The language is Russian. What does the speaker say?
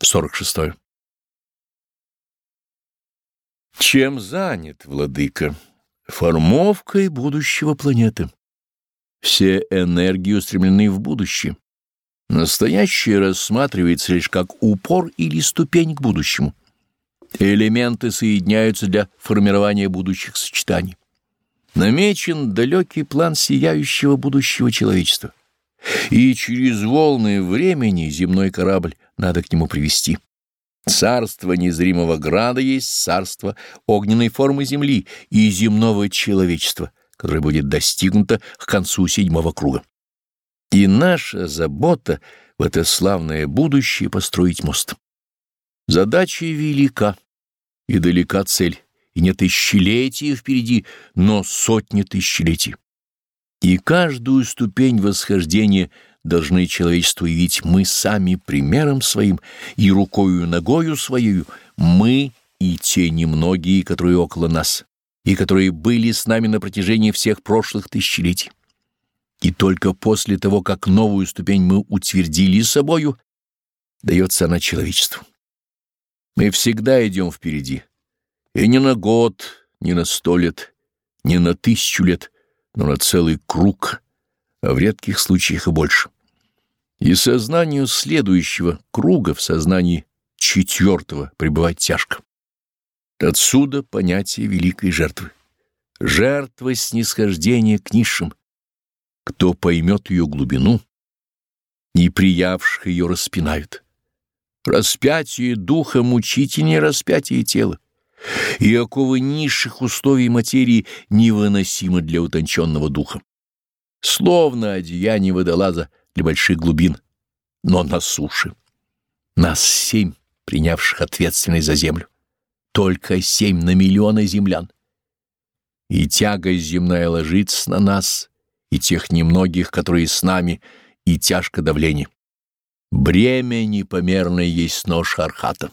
46. Чем занят владыка? Формовкой будущего планеты. Все энергии устремлены в будущее. Настоящее рассматривается лишь как упор или ступень к будущему. Элементы соединяются для формирования будущих сочетаний. Намечен далекий план сияющего будущего человечества. И через волны времени земной корабль надо к нему привести. Царство незримого града есть царство огненной формы земли и земного человечества, которое будет достигнуто к концу седьмого круга. И наша забота в это славное будущее построить мост. Задача велика и далека цель, и не тысячелетия впереди, но сотни тысячелетий. И каждую ступень восхождения должны человечеству явить мы сами примером своим и рукою ногою своею, мы и те немногие, которые около нас, и которые были с нами на протяжении всех прошлых тысячелетий. И только после того, как новую ступень мы утвердили собою, дается она человечеству. Мы всегда идем впереди, и не на год, не на сто лет, не на тысячу лет, но на целый круг, а в редких случаях и больше. И сознанию следующего круга в сознании четвертого пребывать тяжко. Отсюда понятие великой жертвы. Жертва снисхождения к низшим. Кто поймет ее глубину, и приявших ее распинают. Распятие духа мучительнее распятие тела и оковы низших условий материи невыносимы для утонченного духа. Словно одеяние водолаза для больших глубин, но на суше. Нас семь, принявших ответственность за землю. Только семь на миллионы землян. И тягость земная ложится на нас, и тех немногих, которые с нами, и тяжко давление. Бремя непомерное есть нож Архата.